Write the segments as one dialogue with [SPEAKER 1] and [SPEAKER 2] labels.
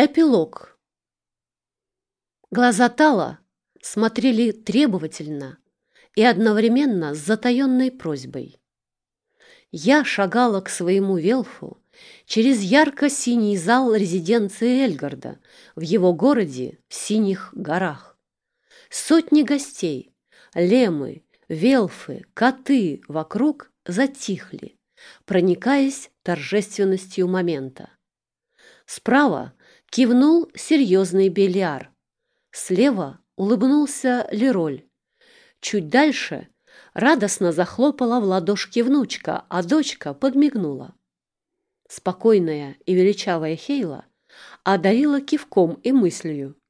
[SPEAKER 1] Эпилог. Глаза Тала смотрели требовательно и одновременно с затаенной просьбой. Я шагала к своему Велфу через ярко-синий зал резиденции Эльгарда в его городе в Синих горах. Сотни гостей, лемы, велфы, коты вокруг затихли, проникаясь торжественностью момента. Справа Кивнул серьезный Белиар. Слева улыбнулся Лероль. Чуть дальше радостно захлопала в ладошки внучка, а дочка подмигнула. Спокойная и величавая Хейла одарила кивком и мыслью.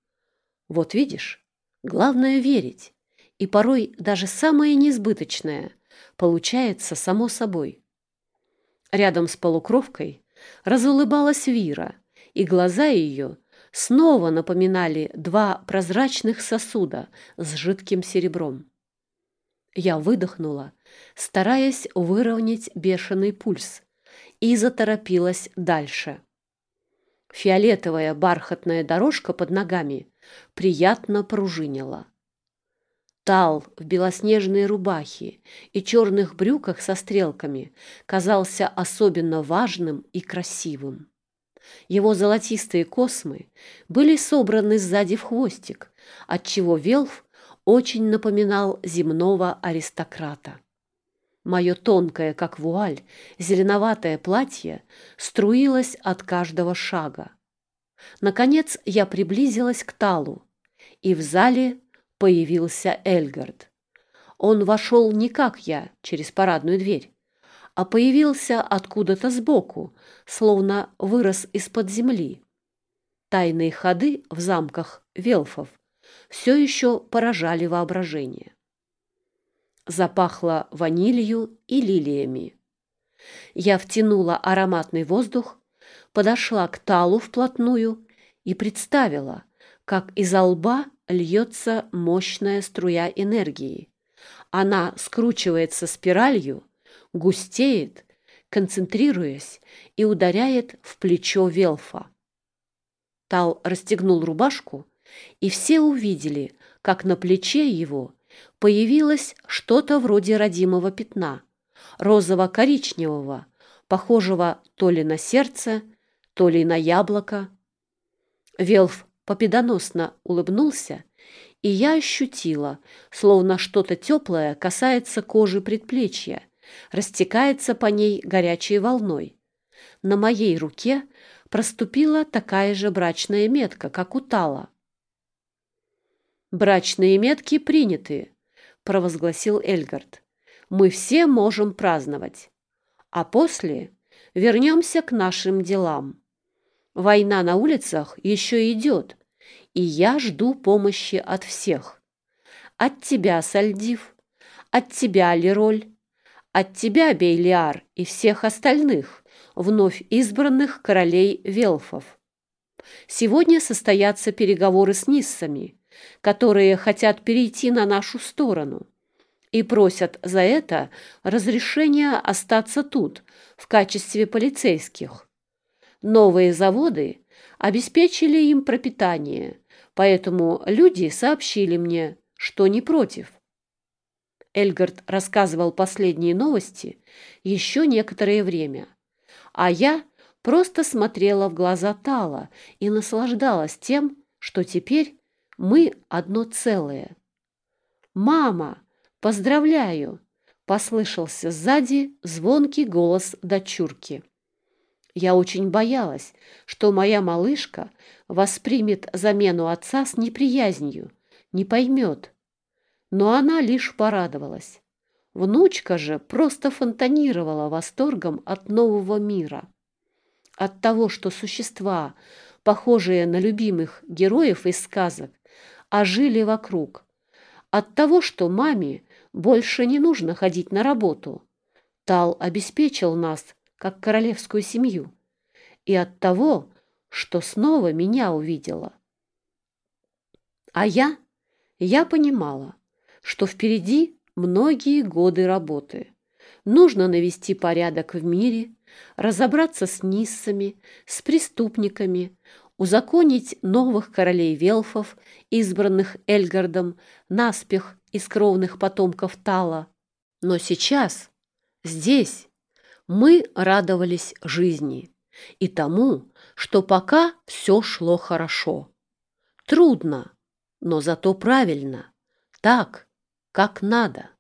[SPEAKER 1] Вот видишь, главное верить, и порой даже самое несбыточное получается само собой. Рядом с полукровкой разулыбалась Вира — и глаза ее снова напоминали два прозрачных сосуда с жидким серебром. Я выдохнула, стараясь выровнять бешеный пульс, и заторопилась дальше. Фиолетовая бархатная дорожка под ногами приятно пружинила. Тал в белоснежной рубахе и черных брюках со стрелками казался особенно важным и красивым. Его золотистые космы были собраны сзади в хвостик, отчего Велф очень напоминал земного аристократа. Мое тонкое, как вуаль, зеленоватое платье струилось от каждого шага. Наконец я приблизилась к Талу, и в зале появился Эльгард. Он вошел не как я, через парадную дверь, а появился откуда-то сбоку, словно вырос из-под земли. Тайные ходы в замках велфов все еще поражали воображение. Запахло ванилью и лилиями. Я втянула ароматный воздух, подошла к талу вплотную и представила, как из лба льется мощная струя энергии. Она скручивается спиралью густеет, концентрируясь и ударяет в плечо Велфа. Тал расстегнул рубашку, и все увидели, как на плече его появилось что-то вроде родимого пятна, розово-коричневого, похожего то ли на сердце, то ли на яблоко. Велф победоносно улыбнулся, и я ощутила, словно что-то теплое касается кожи предплечья, растекается по ней горячей волной. На моей руке проступила такая же брачная метка, как у Тала. «Брачные метки приняты», — провозгласил Эльгард. «Мы все можем праздновать. А после вернемся к нашим делам. Война на улицах еще идет, и я жду помощи от всех. От тебя, Сальдив, от тебя, Лероль, от тебя, Бейлиар, и всех остальных, вновь избранных королей Велфов. Сегодня состоятся переговоры с Ниссами, которые хотят перейти на нашу сторону и просят за это разрешения остаться тут в качестве полицейских. Новые заводы обеспечили им пропитание, поэтому люди сообщили мне, что не против. Эльгард рассказывал последние новости еще некоторое время, а я просто смотрела в глаза Тала и наслаждалась тем, что теперь мы одно целое. «Мама, поздравляю!» — послышался сзади звонкий голос дочурки. Я очень боялась, что моя малышка воспримет замену отца с неприязнью, не поймет, но она лишь порадовалась. Внучка же просто фонтанировала восторгом от нового мира. От того, что существа, похожие на любимых героев из сказок, ожили вокруг. От того, что маме больше не нужно ходить на работу. Тал обеспечил нас, как королевскую семью. И от того, что снова меня увидела. А я, я понимала, что впереди многие годы работы. Нужно навести порядок в мире, разобраться с ниссами, с преступниками, узаконить новых королей Велфов, избранных Эльгардом, наспех из кровных потомков Тала. Но сейчас, здесь, мы радовались жизни и тому, что пока все шло хорошо. Трудно, но зато правильно, так, как надо.